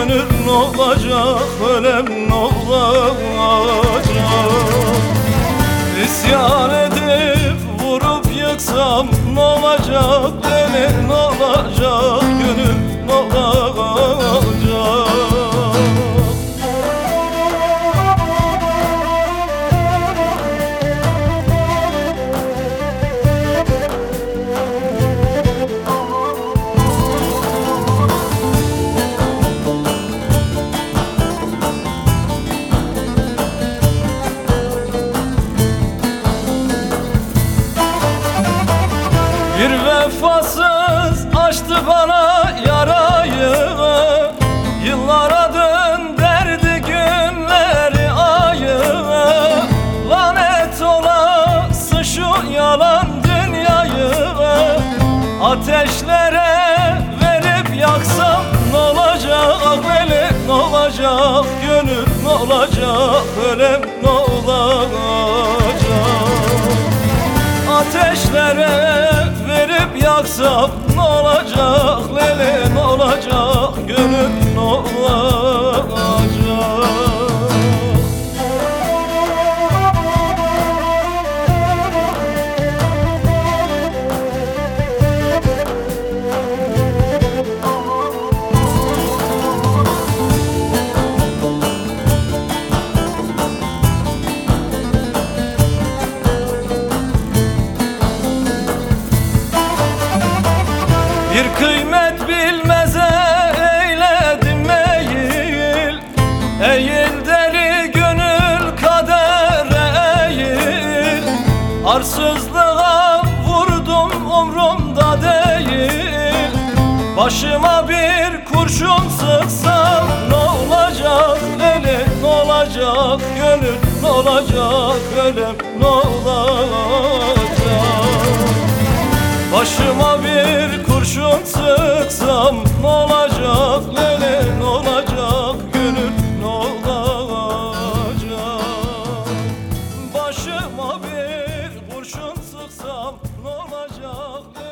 Gönül ne olacak Ölem ne olacak. İsyan edip vurup yıksam ne olacak açtı bana yarayı. Yıllara döndürdü günleri ayı. Lanet olası şu yalan dünyayı. Ateşlere verip yaksam ne olacak? Veli ne olacak? Gönül ne olacak? Ölem ne olacak? Ateşlere verip yaksam ne olacak Arsızlığa vurdum umrumda değil. Başıma bir kurşun sıksam ne olacak elim ne olacak gönül ne olacak ölüm ne olacak? Başıma bir kurşun sıksam ne olacak lele ne olacak gönül ne olacak? Başıma bir kurşun sıksam ne olacak?